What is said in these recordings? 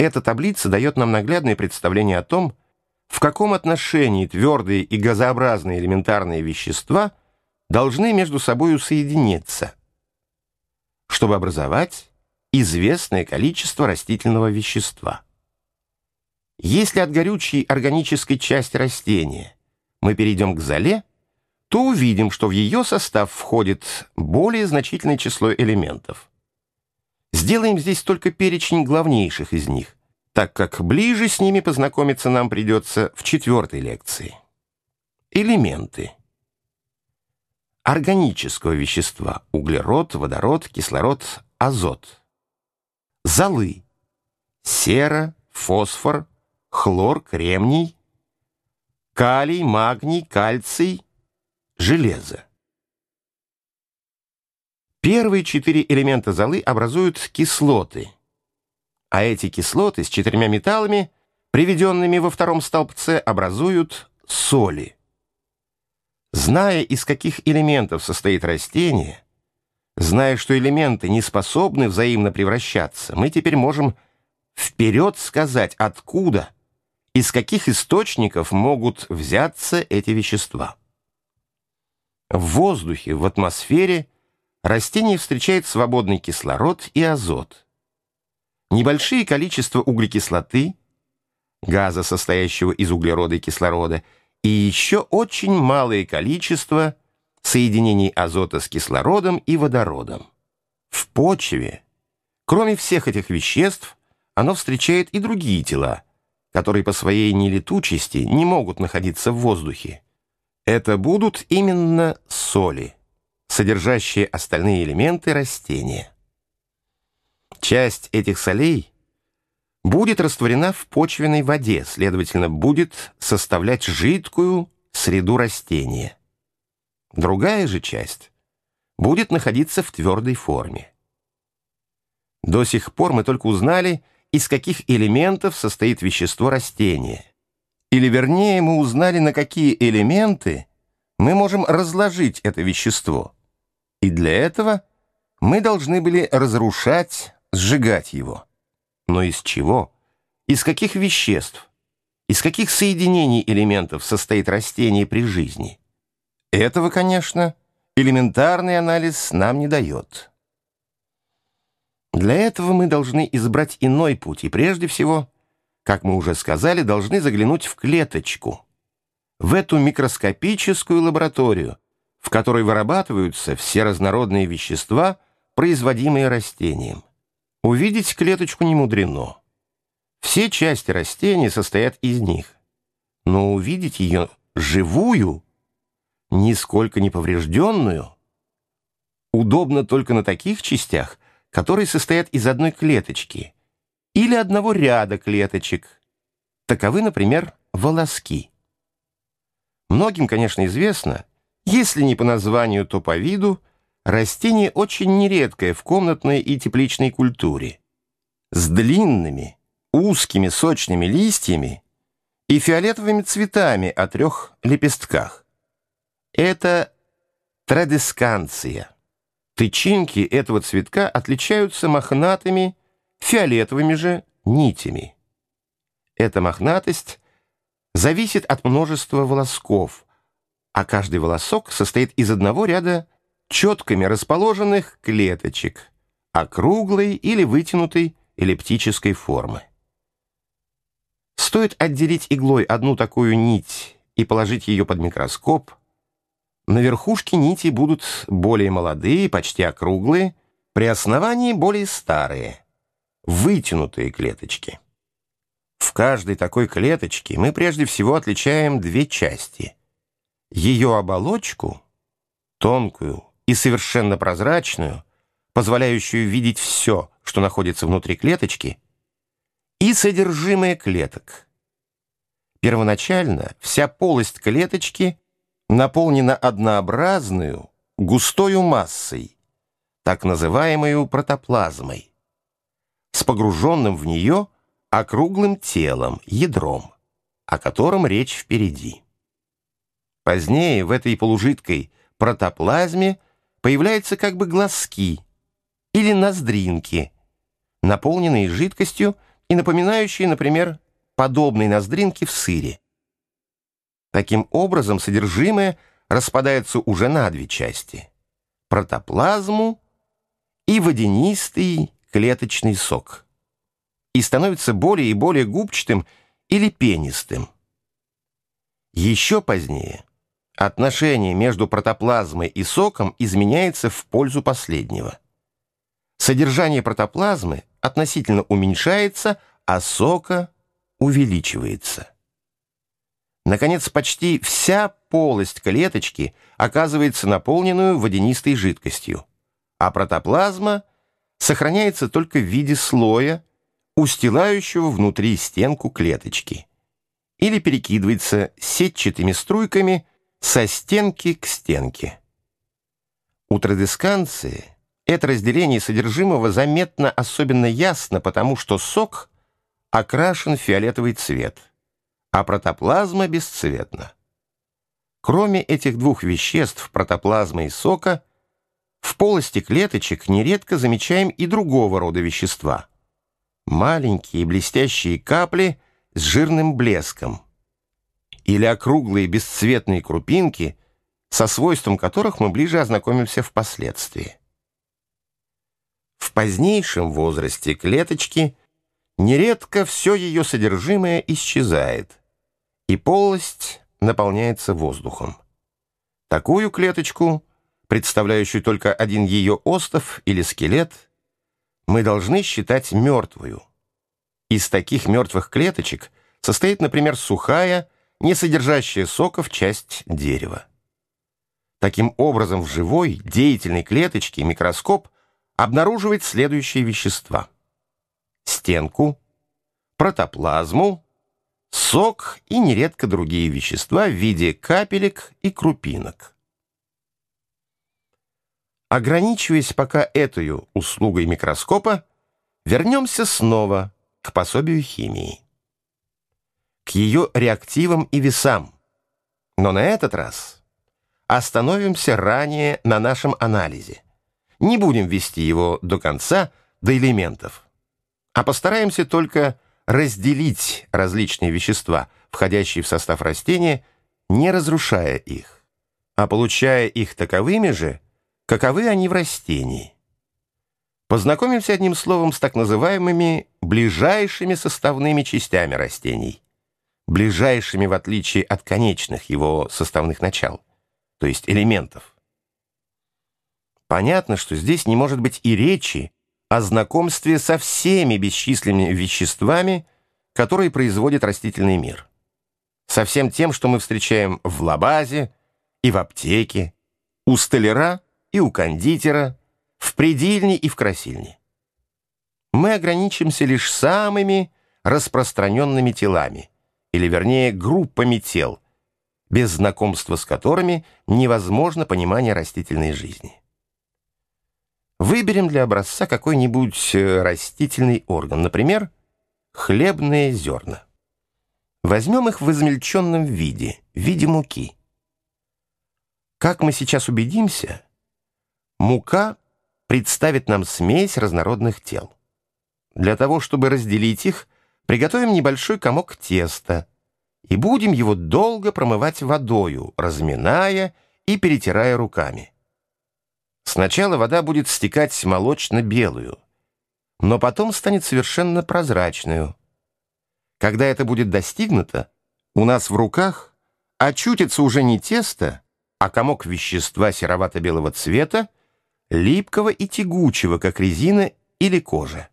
Эта таблица дает нам наглядное представление о том, в каком отношении твердые и газообразные элементарные вещества должны между собой соединиться, чтобы образовать известное количество растительного вещества. Если от горючей органической части растения мы перейдем к золе, то увидим, что в ее состав входит более значительное число элементов. Сделаем здесь только перечень главнейших из них, так как ближе с ними познакомиться нам придется в четвертой лекции. Элементы. Органического вещества – углерод, водород, кислород, азот. Золы. Сера, фосфор, хлор, кремний, калий, магний, кальций, железо. Первые четыре элемента золы образуют кислоты, а эти кислоты с четырьмя металлами, приведенными во втором столбце, образуют соли. Зная, из каких элементов состоит растение, зная, что элементы не способны взаимно превращаться, мы теперь можем вперед сказать, откуда – из каких источников могут взяться эти вещества. В воздухе, в атмосфере растение встречает свободный кислород и азот. Небольшие количества углекислоты, газа, состоящего из углерода и кислорода, и еще очень малое количество соединений азота с кислородом и водородом. В почве, кроме всех этих веществ, оно встречает и другие тела – которые по своей нелетучести не могут находиться в воздухе. Это будут именно соли, содержащие остальные элементы растения. Часть этих солей будет растворена в почвенной воде, следовательно, будет составлять жидкую среду растения. Другая же часть будет находиться в твердой форме. До сих пор мы только узнали, из каких элементов состоит вещество растения. Или вернее, мы узнали, на какие элементы мы можем разложить это вещество. И для этого мы должны были разрушать, сжигать его. Но из чего? Из каких веществ? Из каких соединений элементов состоит растение при жизни? Этого, конечно, элементарный анализ нам не дает. Для этого мы должны избрать иной путь, и прежде всего, как мы уже сказали, должны заглянуть в клеточку, в эту микроскопическую лабораторию, в которой вырабатываются все разнородные вещества, производимые растением. Увидеть клеточку не мудрено. Все части растения состоят из них. Но увидеть ее живую, нисколько не поврежденную, удобно только на таких частях, которые состоят из одной клеточки или одного ряда клеточек. Таковы, например, волоски. Многим, конечно, известно, если не по названию, то по виду, растение очень нередкое в комнатной и тепличной культуре. С длинными, узкими, сочными листьями и фиолетовыми цветами о трех лепестках. Это традесканция. Тычинки этого цветка отличаются мохнатыми, фиолетовыми же нитями. Эта мохнатость зависит от множества волосков, а каждый волосок состоит из одного ряда четками расположенных клеточек, округлой или вытянутой эллиптической формы. Стоит отделить иглой одну такую нить и положить ее под микроскоп – на верхушке нити будут более молодые, почти округлые, при основании более старые, вытянутые клеточки. В каждой такой клеточке мы прежде всего отличаем две части. Ее оболочку, тонкую и совершенно прозрачную, позволяющую видеть все, что находится внутри клеточки, и содержимое клеток. Первоначально вся полость клеточки наполнена однообразную, густою массой, так называемой протоплазмой, с погруженным в нее округлым телом, ядром, о котором речь впереди. Позднее в этой полужидкой протоплазме появляются как бы глазки или ноздринки, наполненные жидкостью, и напоминающие, например, подобные ноздринки в сыре. Таким образом, содержимое распадается уже на две части – протоплазму и водянистый клеточный сок, и становится более и более губчатым или пенистым. Еще позднее отношение между протоплазмой и соком изменяется в пользу последнего. Содержание протоплазмы относительно уменьшается, а сока увеличивается. Наконец, почти вся полость клеточки оказывается наполненную водянистой жидкостью, а протоплазма сохраняется только в виде слоя, устилающего внутри стенку клеточки, или перекидывается сетчатыми струйками со стенки к стенке. У традесканции это разделение содержимого заметно особенно ясно, потому что сок окрашен в фиолетовый цвет, а протоплазма бесцветна. Кроме этих двух веществ, протоплазмы и сока, в полости клеточек нередко замечаем и другого рода вещества. Маленькие блестящие капли с жирным блеском или округлые бесцветные крупинки, со свойством которых мы ближе ознакомимся впоследствии. В позднейшем возрасте клеточки нередко все ее содержимое исчезает, и полость наполняется воздухом. Такую клеточку, представляющую только один ее остов или скелет, мы должны считать мертвую. Из таких мертвых клеточек состоит, например, сухая, не содержащая соков часть дерева. Таким образом, в живой, деятельной клеточке микроскоп обнаруживает следующие вещества. Стенку, протоплазму, сок и нередко другие вещества в виде капелек и крупинок. Ограничиваясь пока этой услугой микроскопа, вернемся снова к пособию химии. Ее реактивам и весам. Но на этот раз остановимся ранее на нашем анализе. Не будем вести его до конца, до элементов, а постараемся только разделить различные вещества, входящие в состав растения, не разрушая их, а получая их таковыми же, каковы они в растении. Познакомимся одним словом с так называемыми ближайшими составными частями растений, ближайшими в отличие от конечных его составных начал, то есть элементов. Понятно, что здесь не может быть и речи о знакомстве со всеми бесчисленными веществами, которые производит растительный мир. Со всем тем, что мы встречаем в лабазе и в аптеке, у столяра и у кондитера, в предельне и в красильне. Мы ограничимся лишь самыми распространенными телами, или вернее группами тел, без знакомства с которыми невозможно понимание растительной жизни. Выберем для образца какой-нибудь э, растительный орган, например, хлебные зерна. Возьмем их в измельченном виде, в виде муки. Как мы сейчас убедимся, мука представит нам смесь разнородных тел. Для того, чтобы разделить их, приготовим небольшой комок теста и будем его долго промывать водою, разминая и перетирая руками. Сначала вода будет стекать молочно-белую, но потом станет совершенно прозрачную. Когда это будет достигнуто, у нас в руках очутится уже не тесто, а комок вещества серовато-белого цвета, липкого и тягучего, как резина или кожа.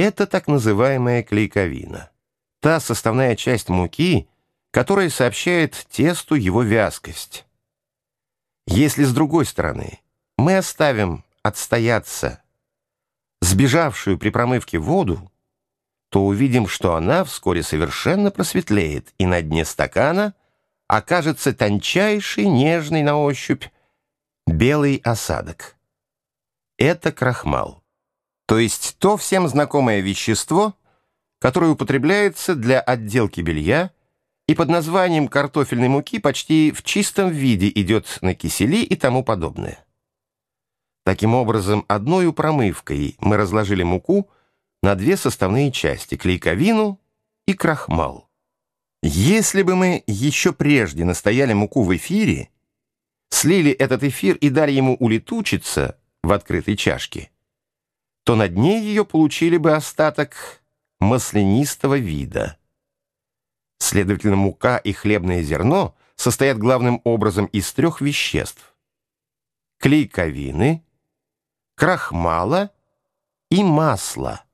Это так называемая клейковина, та составная часть муки, которая сообщает тесту его вязкость. Если с другой стороны мы оставим отстояться сбежавшую при промывке воду, то увидим, что она вскоре совершенно просветлеет, и на дне стакана окажется тончайший, нежный на ощупь белый осадок. Это крахмал, то есть то всем знакомое вещество, которое употребляется для отделки белья, и под названием картофельной муки почти в чистом виде идет на кисели и тому подобное. Таким образом, одной промывкой мы разложили муку на две составные части – клейковину и крахмал. Если бы мы еще прежде настояли муку в эфире, слили этот эфир и дали ему улетучиться в открытой чашке, то на дне ее получили бы остаток маслянистого вида. Следовательно, мука и хлебное зерно состоят главным образом из трех веществ – клейковины, крахмала и масла.